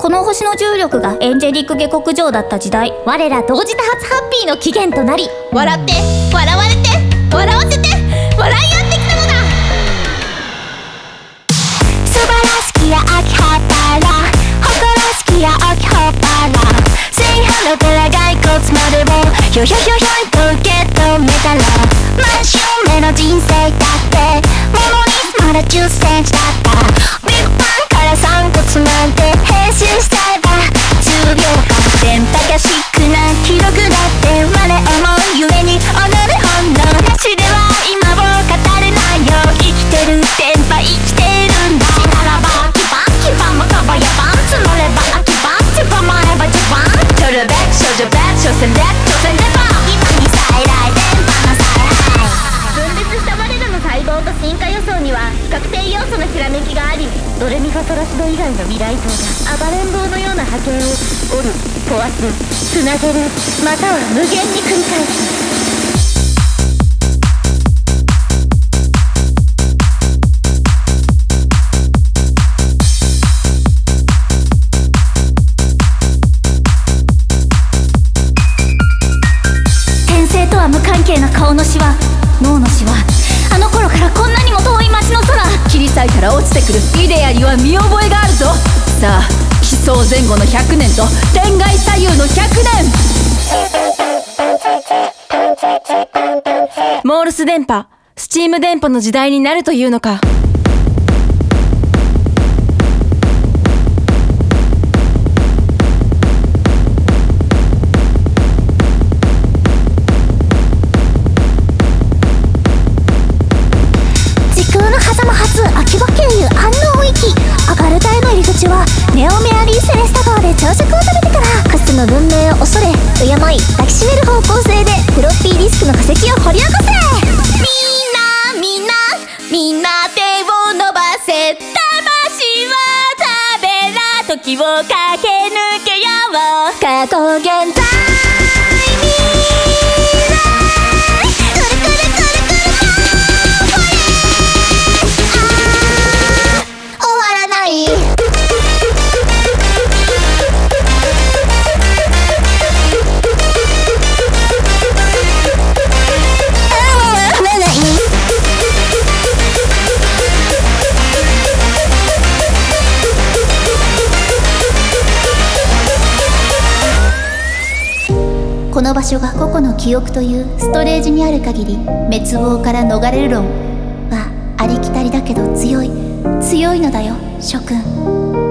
この星の重力がエンジェリック下克上だった時代我ら同時多発ハッピーの起源となり笑って笑われて笑わせて笑い合ってきたのだ。素晴らしきや秋葉原誇らしきや秋葉原。正反の寺骸骨までをひょひょひょひょいと受け止めたら真正面の人生だってものにまだ10センチだったらの細胞と進化予想には確定要素のひらめきがありドレミファソラシド以外の未来像が暴れん坊のような波形を折る壊すつなげるまたは無限に繰り返す。転生とは無関係な顔のシワ脳のシワ。からこんなにも遠い街の空切り裂いたら落ちてくるイデアには見覚えがあるぞ。さあ奇想前後の100年と天外左右の100年。モールス電波スチーム電波の時代になるというのか。朝食を食べてからかつての文明を恐れ敬い抱きしめる方向性でフロッピーディスクの化石を掘り起こせ。みんなみんなみんな手を伸ばせ魂は食べら時を駆け抜けよう過去限定の場所が個々の記憶というストレージにある限り滅亡から逃れる論はありきたりだけど強い。強いのだよ諸君。